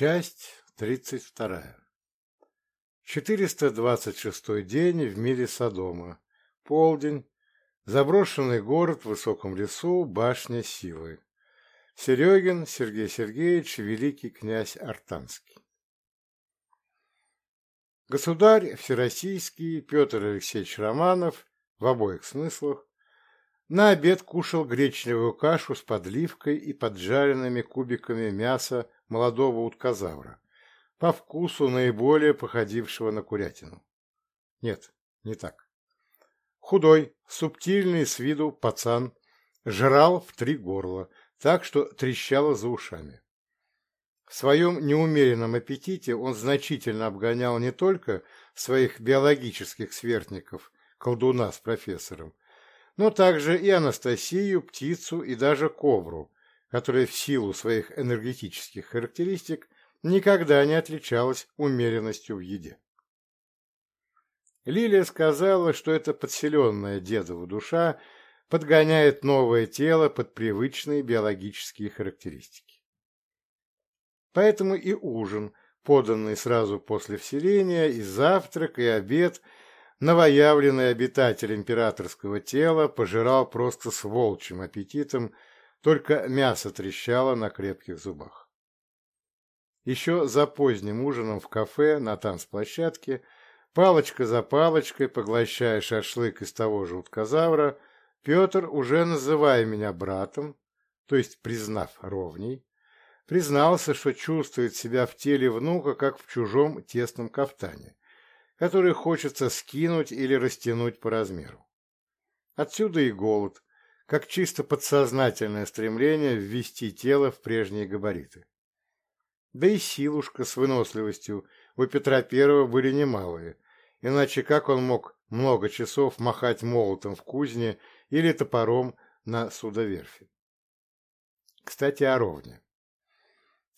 Часть тридцать вторая. Четыреста двадцать шестой день в мире Содома. Полдень. Заброшенный город в высоком лесу, башня силы. Серегин Сергей Сергеевич, великий князь Артанский. Государь Всероссийский Петр Алексеевич Романов, в обоих смыслах, на обед кушал гречневую кашу с подливкой и поджаренными кубиками мяса молодого уткозавра, по вкусу наиболее походившего на курятину. Нет, не так. Худой, субтильный с виду пацан жрал в три горла, так что трещало за ушами. В своем неумеренном аппетите он значительно обгонял не только своих биологических сверстников, колдуна с профессором, но также и Анастасию, птицу и даже ковру, которая в силу своих энергетических характеристик никогда не отличалась умеренностью в еде. Лилия сказала, что эта подселенная дедова душа подгоняет новое тело под привычные биологические характеристики. Поэтому и ужин, поданный сразу после вселения, и завтрак, и обед – новоявленный обитатель императорского тела пожирал просто с волчьим аппетитом, только мясо трещало на крепких зубах. Еще за поздним ужином в кафе на танцплощадке, палочка за палочкой, поглощая шашлык из того же уткозавра, Петр, уже называя меня братом, то есть признав ровней, признался, что чувствует себя в теле внука, как в чужом тесном кафтане, который хочется скинуть или растянуть по размеру. Отсюда и голод, как чисто подсознательное стремление ввести тело в прежние габариты. Да и силушка с выносливостью у Петра Первого были немалые, иначе как он мог много часов махать молотом в кузне или топором на судоверфи? Кстати, о ровне.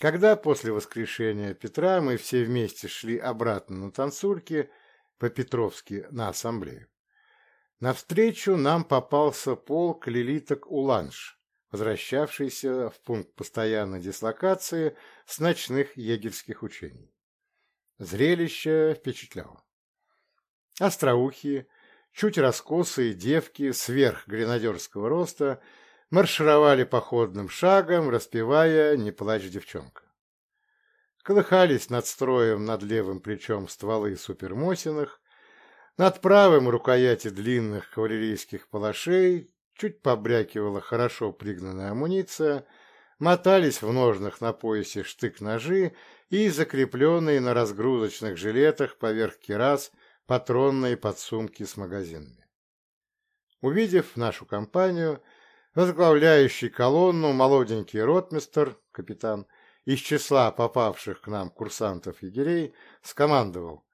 Когда после воскрешения Петра мы все вместе шли обратно на танцульке, по-петровски на ассамблею, навстречу нам попался полк лилиток Уланш, возвращавшийся в пункт постоянной дислокации с ночных егерских учений. Зрелище впечатляло. Остроухие, чуть раскосые девки сверх гренадерского роста – маршировали походным шагом, распевая «Не плачь, девчонка». Колыхались над строем над левым плечом стволы супермосиных, над правым рукояти длинных кавалерийских палашей, чуть побрякивала хорошо пригнанная амуниция, мотались в ножнах на поясе штык-ножи и закрепленные на разгрузочных жилетах поверх кирас патронные подсумки с магазинами. Увидев нашу компанию, Возглавляющий колонну молоденький ротмистер, капитан, из числа попавших к нам курсантов-егерей, скомандовал.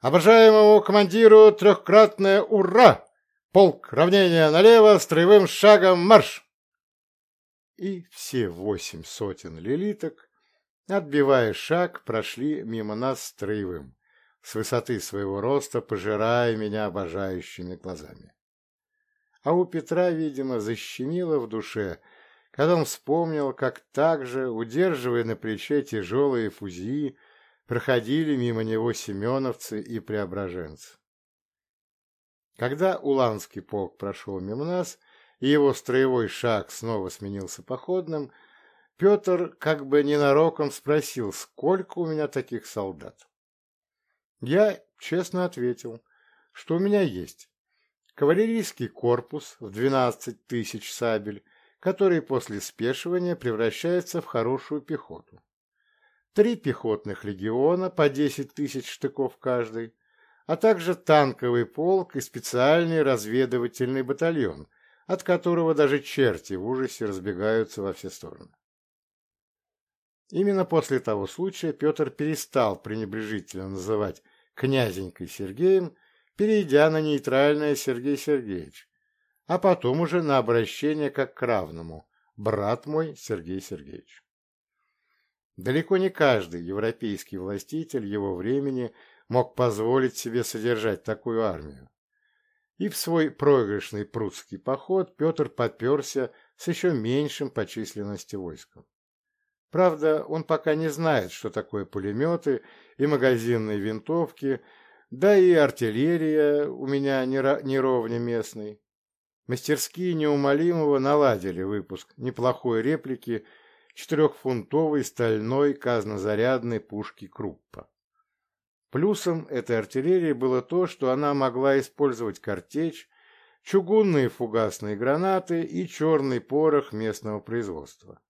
«Обожаемому командиру трехкратное ура! Полк, равнение налево, строевым шагом марш!» И все восемь сотен лилиток, отбивая шаг, прошли мимо нас строевым, с высоты своего роста пожирая меня обожающими глазами. А у Петра, видимо, защемило в душе, когда он вспомнил, как также, удерживая на плече тяжелые фузии, проходили мимо него семеновцы и преображенцы. Когда Уланский полк прошел мимо нас, и его строевой шаг снова сменился походным, Петр как бы ненароком спросил, сколько у меня таких солдат. Я честно ответил, что у меня есть кавалерийский корпус в 12 тысяч сабель, который после спешивания превращается в хорошую пехоту. Три пехотных легиона по 10 тысяч штыков каждый, а также танковый полк и специальный разведывательный батальон, от которого даже черти в ужасе разбегаются во все стороны. Именно после того случая Петр перестал пренебрежительно называть князенькой Сергеем перейдя на нейтральное Сергей Сергеевич, а потом уже на обращение как к равному «брат мой Сергей Сергеевич». Далеко не каждый европейский властитель его времени мог позволить себе содержать такую армию. И в свой проигрышный прусский поход Петр подперся с еще меньшим по численности войском. Правда, он пока не знает, что такое пулеметы и магазинные винтовки, да и артиллерия у меня не, ровня местной. Мастерские неумолимого наладили выпуск неплохой реплики четырехфунтовой стальной казнозарядной пушки Круппа. Плюсом этой артиллерии было то, что она могла использовать картечь, чугунные фугасные гранаты и черный порох местного производства.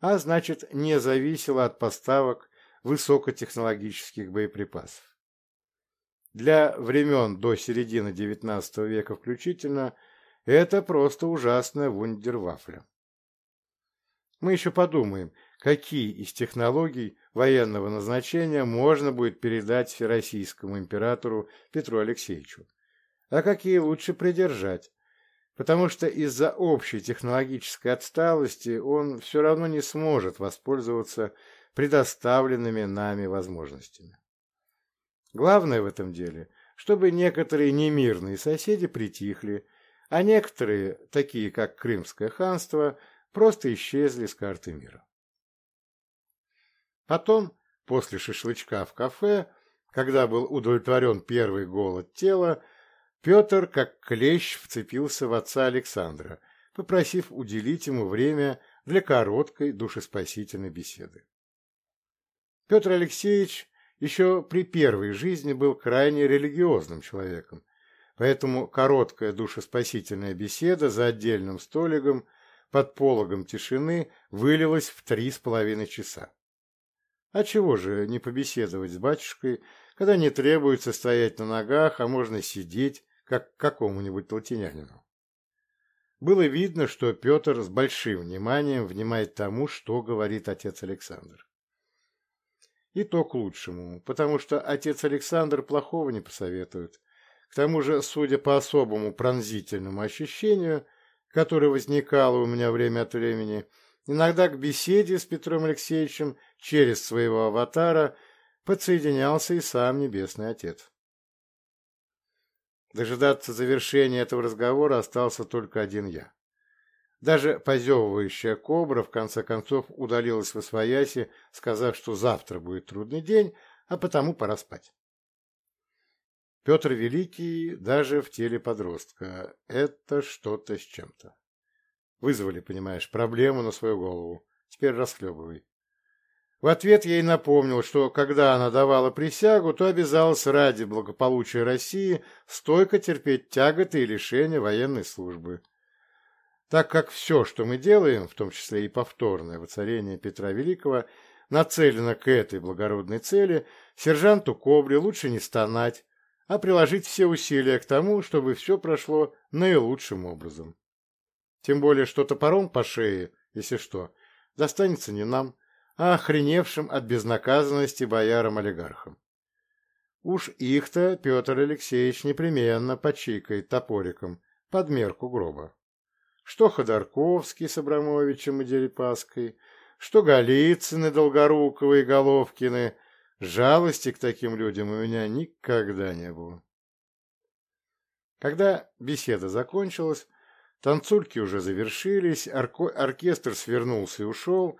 А значит, не зависела от поставок высокотехнологических боеприпасов. Для времен до середины XIX века включительно это просто ужасная вундервафля. Мы еще подумаем, какие из технологий военного назначения можно будет передать российскому императору Петру Алексеевичу, а какие лучше придержать, потому что из-за общей технологической отсталости он все равно не сможет воспользоваться предоставленными нами возможностями. Главное в этом деле, чтобы некоторые немирные соседи притихли, а некоторые, такие как Крымское ханство, просто исчезли с карты мира. Потом, после шашлычка в кафе, когда был удовлетворен первый голод тела, Петр, как клещ, вцепился в отца Александра, попросив уделить ему время для короткой душеспасительной беседы. Петр Алексеевич еще при первой жизни был крайне религиозным человеком, поэтому короткая душеспасительная беседа за отдельным столиком под пологом тишины вылилась в три с половиной часа. А чего же не побеседовать с батюшкой, когда не требуется стоять на ногах, а можно сидеть, как какому-нибудь латинянину? Было видно, что Петр с большим вниманием внимает тому, что говорит отец Александр. И то к лучшему, потому что отец Александр плохого не посоветует. К тому же, судя по особому пронзительному ощущению, которое возникало у меня время от времени, иногда к беседе с Петром Алексеевичем через своего аватара подсоединялся и сам Небесный Отец. Дожидаться завершения этого разговора остался только один я. Даже позевывающая кобра в конце концов удалилась во свояси, сказав, что завтра будет трудный день, а потому пора спать. Петр Великий даже в теле подростка. Это что-то с чем-то. Вызвали, понимаешь, проблему на свою голову. Теперь расхлебывай. В ответ ей напомнил, что когда она давала присягу, то обязалась ради благополучия России стойко терпеть тяготы и лишения военной службы. Так как все, что мы делаем, в том числе и повторное воцарение Петра Великого, нацелено к этой благородной цели, сержанту Кобре лучше не стонать, а приложить все усилия к тому, чтобы все прошло наилучшим образом. Тем более, что топором по шее, если что, достанется не нам, а охреневшим от безнаказанности боярам-олигархам. Уж их-то Петр Алексеевич непременно почикает топориком под мерку гроба. Что Ходорковский с Абрамовичем и Дерипаской, что Голицыны, Долгоруковы и Головкины Жалости к таким людям у меня никогда не было. Когда беседа закончилась, танцульки уже завершились, оркестр свернулся и ушел,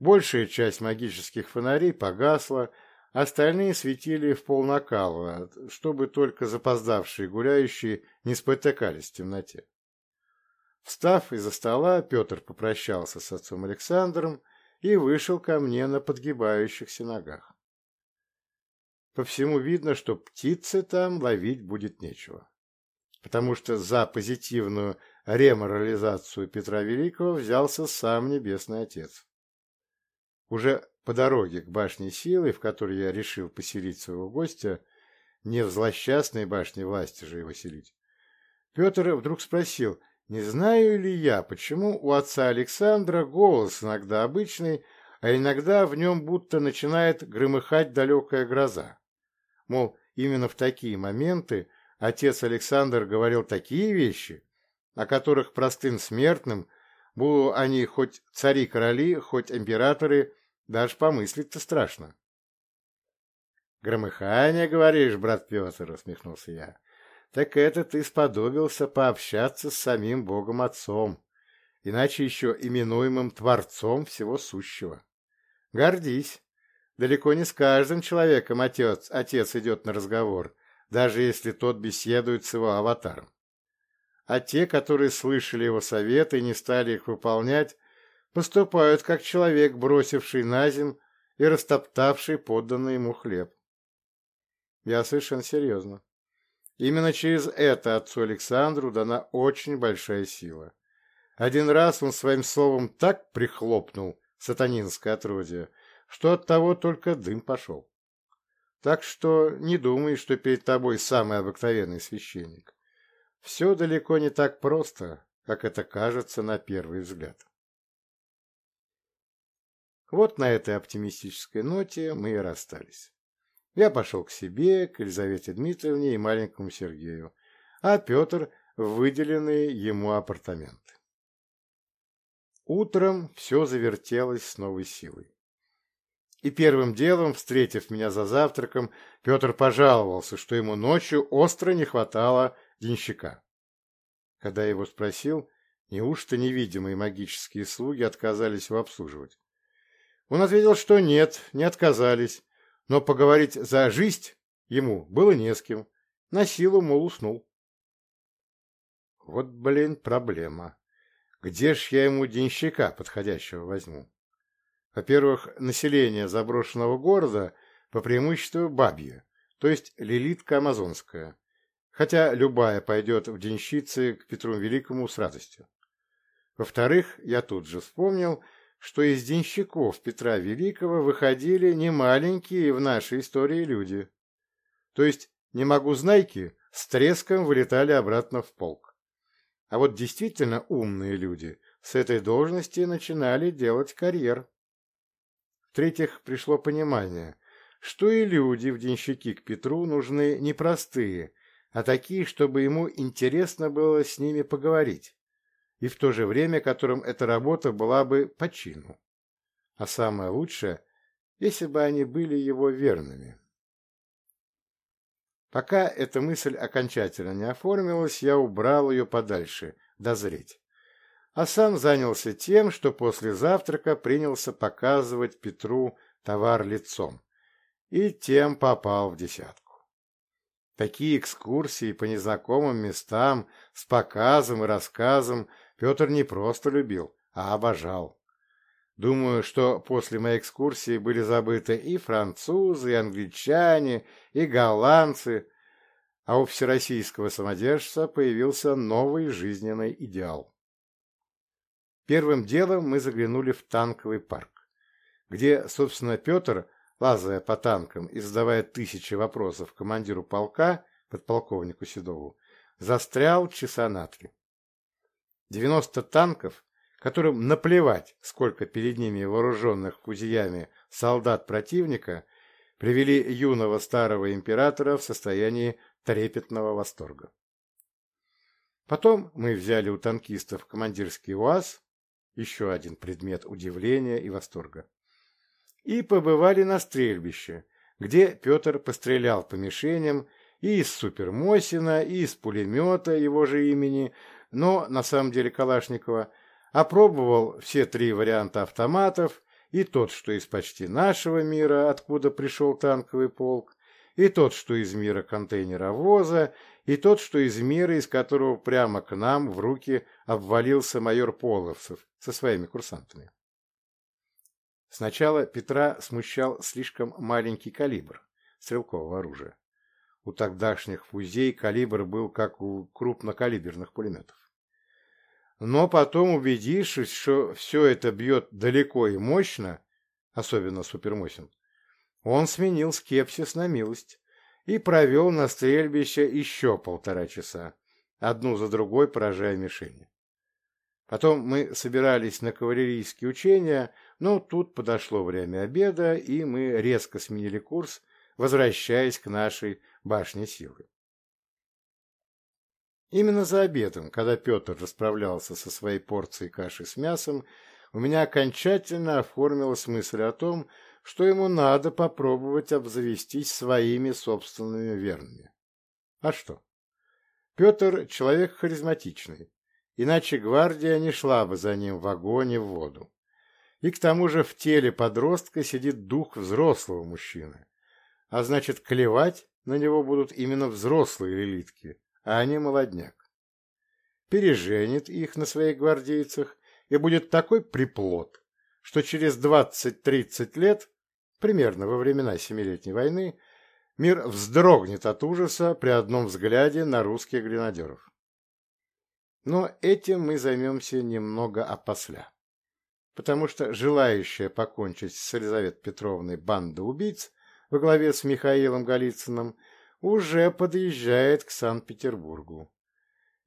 большая часть магических фонарей погасла, остальные светили в полнакала, чтобы только запоздавшие гуляющие не спотыкались в темноте. Встав из-за стола, Петр попрощался с отцом Александром и вышел ко мне на подгибающихся ногах. По всему видно, что птицы там ловить будет нечего. Потому что за позитивную реморализацию Петра Великого взялся сам Небесный Отец. Уже по дороге к башне силы, в которой я решил поселить своего гостя, не в злосчастной башне власти же его селить, Петр вдруг спросил, не знаю ли я, почему у отца Александра голос иногда обычный, а иногда в нем будто начинает громыхать далекая гроза. Мол, именно в такие моменты отец Александр говорил такие вещи, о которых простым смертным, будут они хоть цари-короли, хоть императоры, даже помыслить-то страшно. «Громыхание, говоришь, брат Петр?» — усмехнулся я. «Так это ты сподобился пообщаться с самим Богом Отцом, иначе еще именуемым Творцом всего сущего. Гордись. Далеко не с каждым человеком отец, отец идет на разговор, даже если тот беседует с его аватаром. А те, которые слышали его советы и не стали их выполнять, поступают как человек, бросивший на земь и растоптавший подданный ему хлеб. Я совершенно серьезно. Именно через это отцу Александру дана очень большая сила. Один раз он своим словом так прихлопнул сатанинское отродье, что от того только дым пошел. Так что не думай, что перед тобой самый обыкновенный священник. Все далеко не так просто, как это кажется на первый взгляд. Вот на этой оптимистической ноте мы и расстались. Я пошел к себе, к Елизавете Дмитриевне и маленькому Сергею, а Петр в выделенные ему апартаменты. Утром все завертелось с новой силой. И первым делом, встретив меня за завтраком, Петр пожаловался, что ему ночью остро не хватало денщика. Когда я его спросил, неужто невидимые магические слуги отказались его обслуживать? Он ответил, что нет, не отказались, но поговорить за жизнь ему было не с кем. На силу, мол, уснул. Вот, блин, проблема. Где ж я ему денщика подходящего возьму? Во-первых, население заброшенного города по преимуществу бабье, то есть лилитка амазонская, хотя любая пойдет в денщицы к Петру Великому с радостью. Во-вторых, я тут же вспомнил, что из денщиков Петра Великого выходили немаленькие в нашей истории люди. То есть, не могу знайки, с треском вылетали обратно в полк. А вот действительно умные люди с этой должности начинали делать карьер. В-третьих, пришло понимание, что и люди в денщики к Петру нужны не простые, а такие, чтобы ему интересно было с ними поговорить и в то же время которым эта работа была бы по чину. А самое лучшее, если бы они были его верными. Пока эта мысль окончательно не оформилась, я убрал ее подальше, дозреть. А сам занялся тем, что после завтрака принялся показывать Петру товар лицом. И тем попал в десятку. Такие экскурсии по незнакомым местам с показом и рассказом Петр не просто любил, а обожал. Думаю, что после моей экскурсии были забыты и французы, и англичане, и голландцы, а у всероссийского самодержца появился новый жизненный идеал. Первым делом мы заглянули в танковый парк, где, собственно, Петр, лазая по танкам и задавая тысячи вопросов командиру полка, подполковнику Седову, застрял часа на три. 90 танков, которым наплевать, сколько перед ними вооруженных кузиями солдат противника, привели юного старого императора в состоянии трепетного восторга. Потом мы взяли у танкистов командирский УАЗ, еще один предмет удивления и восторга, и побывали на стрельбище, где Петр пострелял по мишеням и из супермосина, и из пулемета его же имени, но на самом деле Калашникова, опробовал все три варианта автоматов, и тот, что из почти нашего мира, откуда пришел танковый полк, и тот, что из мира контейнеровоза, и тот, что из мира, из которого прямо к нам в руки обвалился майор Половцев со своими курсантами. Сначала Петра смущал слишком маленький калибр стрелкового оружия. У тогдашних фузей калибр был как у крупнокалиберных пулеметов. Но потом, убедившись, что все это бьет далеко и мощно, особенно супермосин, он сменил скепсис на милость и провел на стрельбище еще полтора часа, одну за другой поражая мишени. Потом мы собирались на кавалерийские учения, но тут подошло время обеда, и мы резко сменили курс, возвращаясь к нашей башне силы. Именно за обедом, когда Петр расправлялся со своей порцией каши с мясом, у меня окончательно оформилась мысль о том, что ему надо попробовать обзавестись своими собственными верными. А что? Петр — человек харизматичный, иначе гвардия не шла бы за ним в огонь и в воду. И к тому же в теле подростка сидит дух взрослого мужчины. А значит, клевать на него будут именно взрослые лилитки, а не молодняк. Переженит их на своих гвардейцах, и будет такой приплод, что через 20-30 лет, примерно во времена Семилетней войны, мир вздрогнет от ужаса при одном взгляде на русских гренадеров. Но этим мы займемся немного опосля, потому что желающая покончить с Елизаветой Петровной банда убийц во главе с Михаилом Голицыным уже подъезжает к Санкт-Петербургу.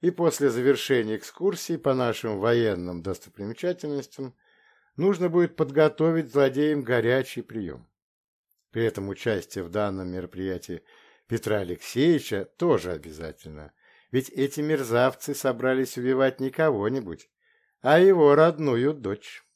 И после завершения экскурсии по нашим военным достопримечательностям нужно будет подготовить злодеям горячий прием. При этом участие в данном мероприятии Петра Алексеевича тоже обязательно, ведь эти мерзавцы собрались убивать не кого-нибудь, а его родную дочь.